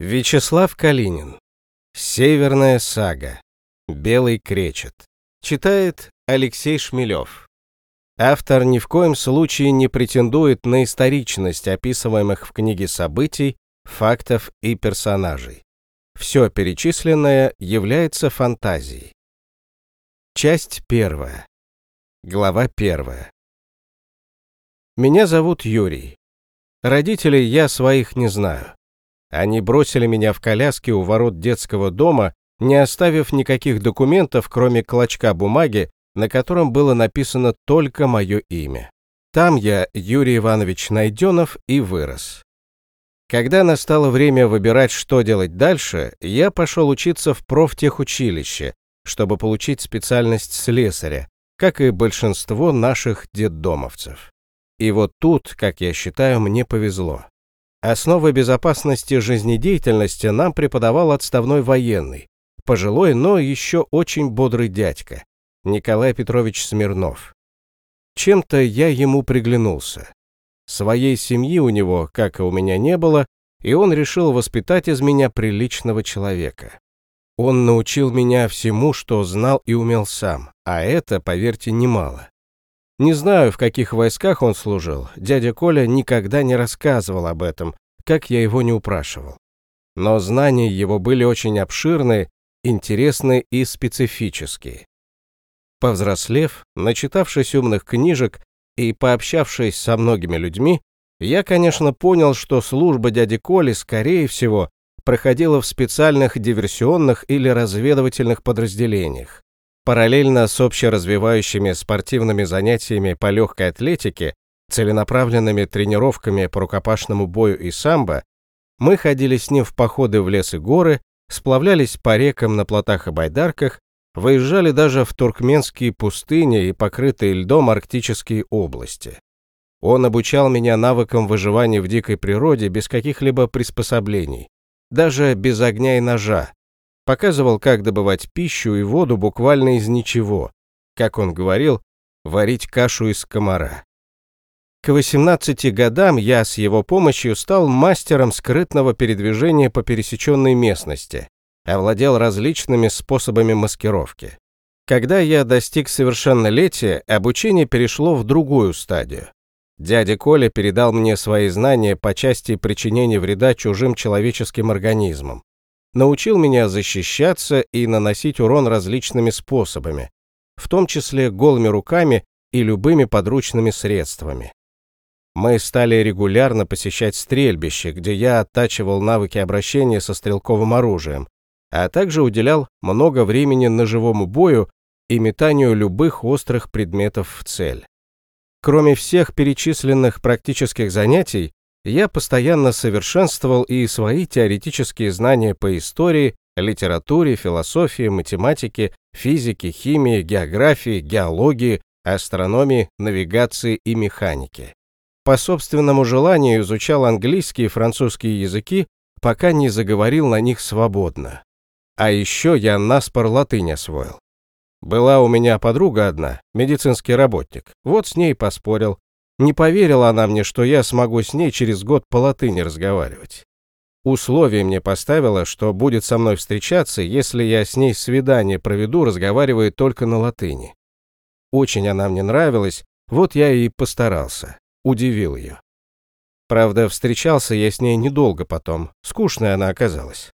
Вячеслав Калинин. Северная сага. Белый кречет. Читает Алексей Шмелев. Автор ни в коем случае не претендует на историчность описываемых в книге событий, фактов и персонажей. Все перечисленное является фантазией. Часть первая. Глава первая. Меня зовут Юрий. Родителей я своих не знаю. Они бросили меня в коляске у ворот детского дома, не оставив никаких документов, кроме клочка бумаги, на котором было написано только мое имя. Там я, Юрий Иванович Найденов, и вырос. Когда настало время выбирать, что делать дальше, я пошел учиться в профтехучилище, чтобы получить специальность слесаря, как и большинство наших детдомовцев. И вот тут, как я считаю, мне повезло. Основы безопасности жизнедеятельности нам преподавал отставной военный, пожилой, но еще очень бодрый дядька, Николай Петрович Смирнов. Чем-то я ему приглянулся. Своей семьи у него, как и у меня, не было, и он решил воспитать из меня приличного человека. Он научил меня всему, что знал и умел сам, а это, поверьте, немало. Не знаю, в каких войсках он служил, дядя Коля никогда не рассказывал об этом, как я его не упрашивал. Но знания его были очень обширные, интересные и специфические. Повзрослев, начитавшись умных книжек и пообщавшись со многими людьми, я, конечно, понял, что служба дяди Коли, скорее всего, проходила в специальных диверсионных или разведывательных подразделениях. Параллельно с общеразвивающими спортивными занятиями по легкой атлетике, целенаправленными тренировками по рукопашному бою и самбо, мы ходили с ним в походы в лес и горы, сплавлялись по рекам на плотах и байдарках, выезжали даже в туркменские пустыни и покрытые льдом арктические области. Он обучал меня навыкам выживания в дикой природе без каких-либо приспособлений, даже без огня и ножа, Показывал, как добывать пищу и воду буквально из ничего. Как он говорил, варить кашу из комара. К 18 годам я с его помощью стал мастером скрытного передвижения по пересеченной местности, овладел различными способами маскировки. Когда я достиг совершеннолетия, обучение перешло в другую стадию. Дядя Коля передал мне свои знания по части причинения вреда чужим человеческим организмам научил меня защищаться и наносить урон различными способами, в том числе голыми руками и любыми подручными средствами. Мы стали регулярно посещать стрельбище, где я оттачивал навыки обращения со стрелковым оружием, а также уделял много времени ножевому бою и метанию любых острых предметов в цель. Кроме всех перечисленных практических занятий, я постоянно совершенствовал и свои теоретические знания по истории, литературе, философии, математике, физике, химии, географии, геологии, астрономии, навигации и механике. По собственному желанию изучал английский и французский языки, пока не заговорил на них свободно. А еще я наспор латынь освоил. Была у меня подруга одна, медицинский работник, вот с ней поспорил, не поверила она мне, что я смогу с ней через год по латыни разговаривать. Условие мне поставила, что будет со мной встречаться, если я с ней свидание проведу, разговаривая только на латыни. Очень она мне нравилась, вот я и постарался, удивил ее. Правда, встречался я с ней недолго потом, скучная она оказалась.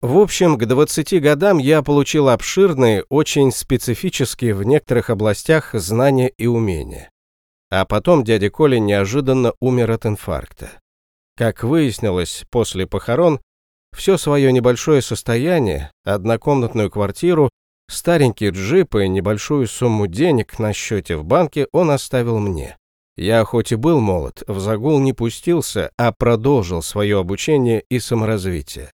В общем, к 20 годам я получил обширные, очень специфические в некоторых областях знания и умения. А потом дядя Коля неожиданно умер от инфаркта. Как выяснилось, после похорон все свое небольшое состояние, однокомнатную квартиру, старенький джип и небольшую сумму денег на счете в банке он оставил мне. Я хоть и был молод, в загул не пустился, а продолжил свое обучение и саморазвитие.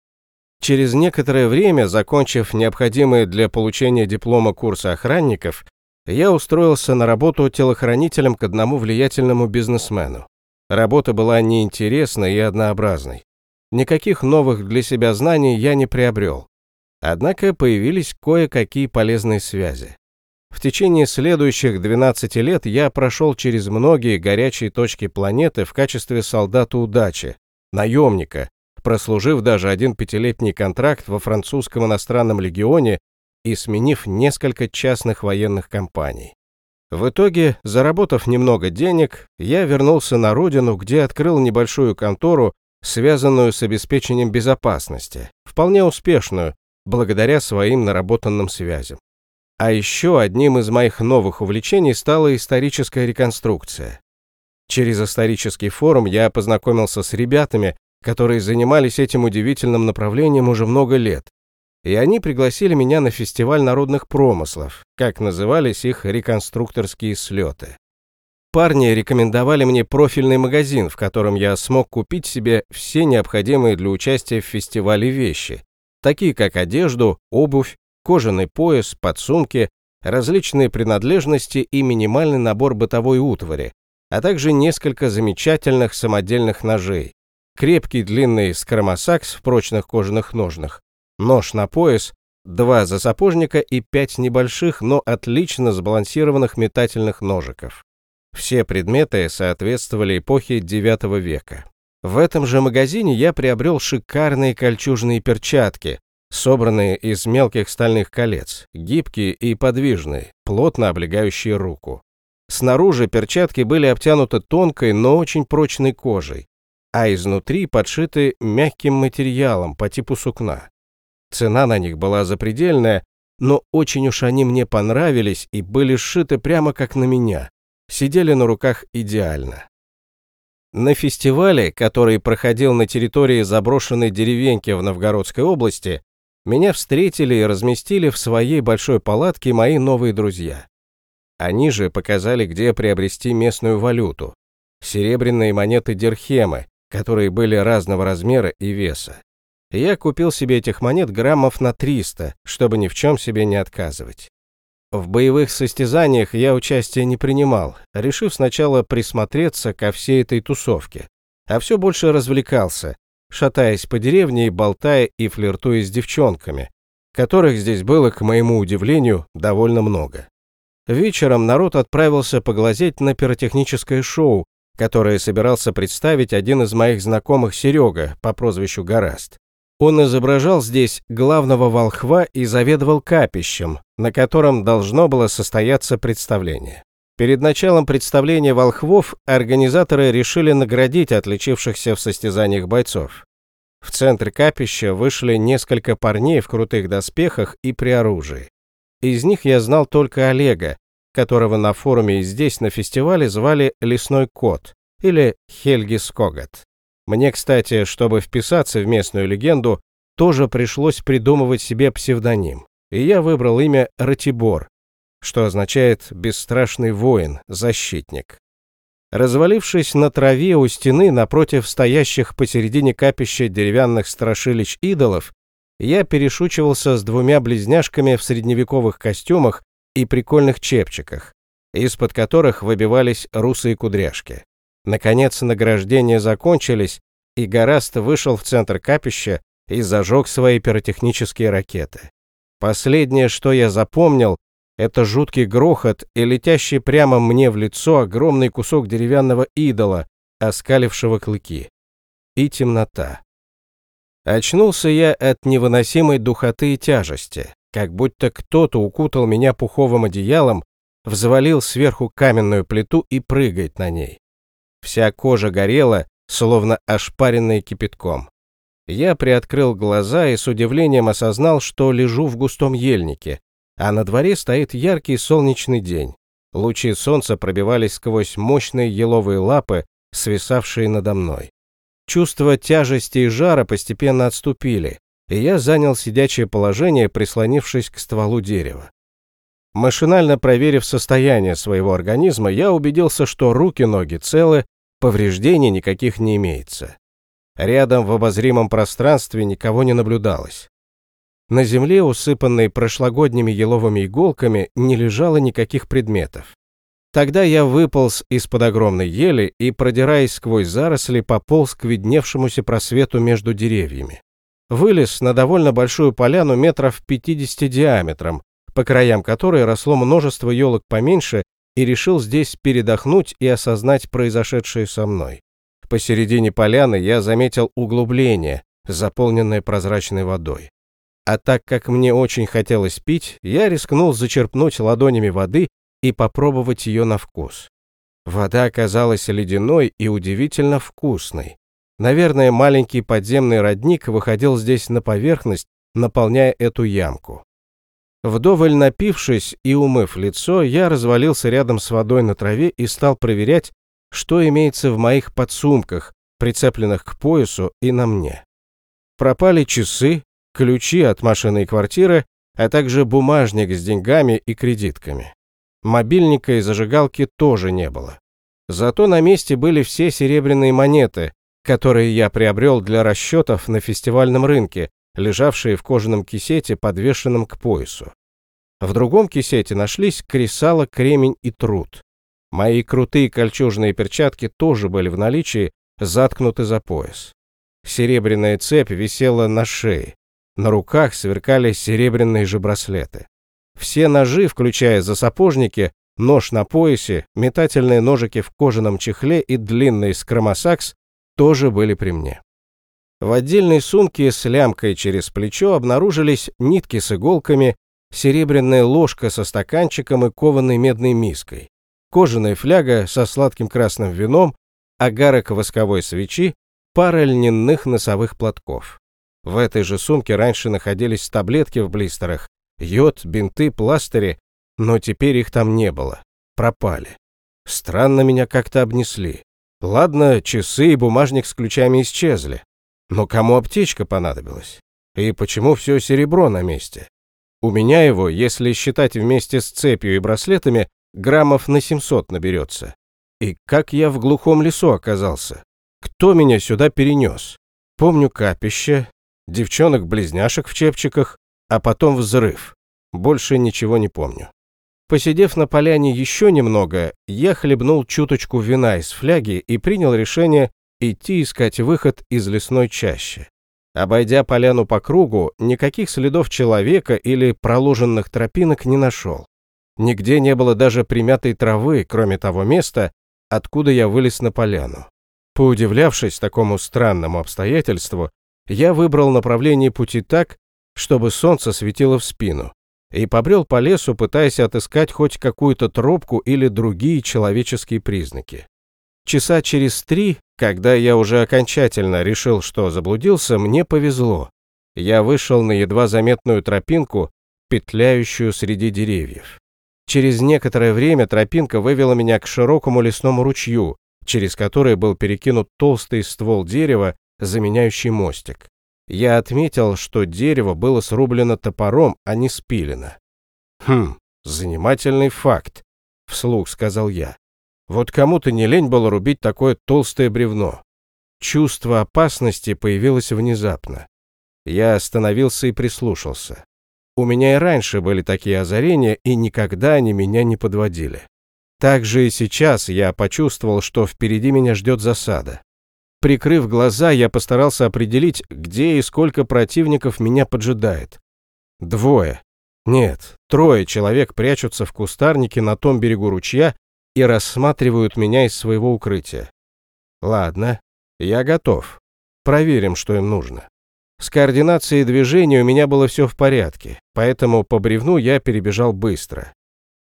Через некоторое время, закончив необходимые для получения диплома курсы охранников, я устроился на работу телохранителем к одному влиятельному бизнесмену. Работа была неинтересной и однообразной. Никаких новых для себя знаний я не приобрел. Однако появились кое-какие полезные связи. В течение следующих 12 лет я прошел через многие горячие точки планеты в качестве солдата удачи, наемника, прослужив даже один пятилетний контракт во французском иностранном легионе и сменив несколько частных военных компаний. В итоге, заработав немного денег, я вернулся на родину, где открыл небольшую контору, связанную с обеспечением безопасности, вполне успешную, благодаря своим наработанным связям. А еще одним из моих новых увлечений стала историческая реконструкция. Через исторический форум я познакомился с ребятами, которые занимались этим удивительным направлением уже много лет, и они пригласили меня на фестиваль народных промыслов, как назывались их реконструкторские слеты. Парни рекомендовали мне профильный магазин, в котором я смог купить себе все необходимые для участия в фестивале вещи, такие как одежду, обувь, кожаный пояс, подсумки, различные принадлежности и минимальный набор бытовой утвари, а также несколько замечательных самодельных ножей, крепкий длинный скромосакс в прочных кожаных ножнах, нож на пояс, два за сапожника и пять небольших, но отлично сбалансированных метательных ножиков. Все предметы соответствовали эпохе IX века. В этом же магазине я приобрел шикарные кольчужные перчатки, собранные из мелких стальных колец, гибкие и подвижные, плотно облегающие руку. Снаружи перчатки были обтянуты тонкой, но очень прочной кожей, а изнутри подшиты мягким материалом по типу сукна. Цена на них была запредельная, но очень уж они мне понравились и были сшиты прямо как на меня. Сидели на руках идеально. На фестивале, который проходил на территории заброшенной деревеньки в Новгородской области, меня встретили и разместили в своей большой палатке мои новые друзья. Они же показали, где приобрести местную валюту. Серебряные монеты Дирхемы, которые были разного размера и веса. Я купил себе этих монет граммов на 300, чтобы ни в чем себе не отказывать. В боевых состязаниях я участия не принимал, решив сначала присмотреться ко всей этой тусовке, а все больше развлекался, шатаясь по деревне и болтая и флиртуя с девчонками, которых здесь было, к моему удивлению, довольно много. Вечером народ отправился поглазеть на пиротехническое шоу, которое собирался представить один из моих знакомых Серега по прозвищу Гораст. Он изображал здесь главного волхва и заведовал капищем, на котором должно было состояться представление. Перед началом представления волхвов организаторы решили наградить отличившихся в состязаниях бойцов. В центр капища вышли несколько парней в крутых доспехах и при оружии. Из них я знал только Олега, которого на форуме и здесь на фестивале звали Лесной Кот или Хельги Скогат. Мне, кстати, чтобы вписаться в местную легенду, тоже пришлось придумывать себе псевдоним, и я выбрал имя Ратибор, что означает «бесстрашный воин, защитник». Развалившись на траве у стены напротив стоящих посередине капища деревянных страшилищ идолов, я перешучивался с двумя близняшками в средневековых костюмах и прикольных чепчиках, из-под которых выбивались русые кудряшки. Наконец награждения закончились, и Гораст вышел в центр капища и зажег свои пиротехнические ракеты. Последнее, что я запомнил, это жуткий грохот и летящий прямо мне в лицо огромный кусок деревянного идола, оскалившего клыки. И темнота. Очнулся я от невыносимой духоты и тяжести, как будто кто-то укутал меня пуховым одеялом, взвалил сверху каменную плиту и прыгает на ней. Вся кожа горела, словно ошпаренная кипятком. Я приоткрыл глаза и с удивлением осознал, что лежу в густом ельнике, а на дворе стоит яркий солнечный день. Лучи солнца пробивались сквозь мощные еловые лапы, свисавшие надо мной. Чувство тяжести и жара постепенно отступили, и я занял сидячее положение, прислонившись к стволу дерева. Машинально проверив состояние своего организма, я убедился, что руки-ноги целы, повреждений никаких не имеется. Рядом в обозримом пространстве никого не наблюдалось. На земле, усыпанной прошлогодними еловыми иголками, не лежало никаких предметов. Тогда я выполз из-под огромной ели и, продираясь сквозь заросли, пополз к видневшемуся просвету между деревьями. Вылез на довольно большую поляну метров 50 диаметром, по краям которой росло множество елок поменьше, и решил здесь передохнуть и осознать произошедшее со мной. Посередине поляны я заметил углубление, заполненное прозрачной водой. А так как мне очень хотелось пить, я рискнул зачерпнуть ладонями воды и попробовать ее на вкус. Вода оказалась ледяной и удивительно вкусной. Наверное, маленький подземный родник выходил здесь на поверхность, наполняя эту ямку. Вдоволь напившись и умыв лицо, я развалился рядом с водой на траве и стал проверять, что имеется в моих подсумках, прицепленных к поясу и на мне. Пропали часы, ключи от машины и квартиры, а также бумажник с деньгами и кредитками. Мобильника и зажигалки тоже не было. Зато на месте были все серебряные монеты, которые я приобрел для расчетов на фестивальном рынке, лежавшие в кожаном кисете, подвешенном к поясу. В другом кисете нашлись кресало, кремень и труд. Мои крутые кольчужные перчатки тоже были в наличии, заткнуты за пояс. Серебряная цепь висела на шее. На руках сверкали серебряные же браслеты. Все ножи, включая засапожники, нож на поясе, метательные ножики в кожаном чехле и длинный скромосакс тоже были при мне. В отдельной сумке с лямкой через плечо обнаружились нитки с иголками, серебряная ложка со стаканчиком и кованой медной миской, кожаная фляга со сладким красным вином, агарок восковой свечи, пара льняных носовых платков. В этой же сумке раньше находились таблетки в блистерах, йод, бинты, пластыри, но теперь их там не было. Пропали. Странно меня как-то обнесли. Ладно, часы и бумажник с ключами исчезли. Но кому аптечка понадобилась? И почему все серебро на месте? У меня его, если считать вместе с цепью и браслетами, граммов на 700 наберется. И как я в глухом лесу оказался? Кто меня сюда перенес? Помню капище, девчонок-близняшек в чепчиках, а потом взрыв. Больше ничего не помню. Посидев на поляне еще немного, я хлебнул чуточку вина из фляги и принял решение идти искать выход из лесной чащи. Обойдя поляну по кругу, никаких следов человека или проложенных тропинок не нашел. Нигде не было даже примятой травы, кроме того места, откуда я вылез на поляну. Поудивлявшись такому странному обстоятельству, я выбрал направление пути так, чтобы солнце светило в спину, и побрел по лесу, пытаясь отыскать хоть какую-то тропку или другие человеческие признаки. Часа через три, когда я уже окончательно решил, что заблудился, мне повезло. Я вышел на едва заметную тропинку, петляющую среди деревьев. Через некоторое время тропинка вывела меня к широкому лесному ручью, через который был перекинут толстый ствол дерева, заменяющий мостик. Я отметил, что дерево было срублено топором, а не спилено. «Хм, занимательный факт», — вслух сказал я. «Вот кому-то не лень было рубить такое толстое бревно». Чувство опасности появилось внезапно. Я остановился и прислушался. У меня и раньше были такие озарения, и никогда они меня не подводили. Так же и сейчас я почувствовал, что впереди меня ждет засада. Прикрыв глаза, я постарался определить, где и сколько противников меня поджидает. Двое. Нет, трое человек прячутся в кустарнике на том берегу ручья и рассматривают меня из своего укрытия. Ладно, я готов. Проверим, что им нужно. С координацией движения у меня было все в порядке, поэтому по бревну я перебежал быстро.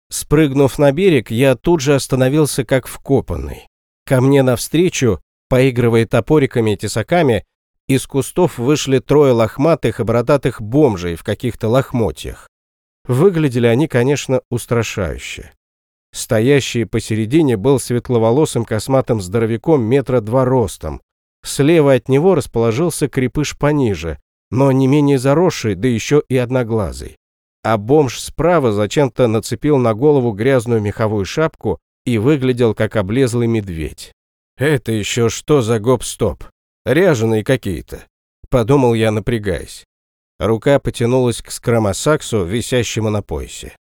Спрыгнув на берег, я тут же остановился как вкопанный. Ко мне навстречу Поигрывая топориками и тесаками, из кустов вышли трое лохматых и бородатых бомжей в каких-то лохмотьях. Выглядели они, конечно, устрашающе. Стоящий посередине был светловолосым косматым здоровяком метра два ростом. Слева от него расположился крепыш пониже, но не менее заросший, да еще и одноглазый. А бомж справа зачем-то нацепил на голову грязную меховую шапку и выглядел как облезлый медведь. Это еще что за гоп-стоп? Ряженые какие-то. Подумал я, напрягаясь. Рука потянулась к скромосаксу, висящему на поясе.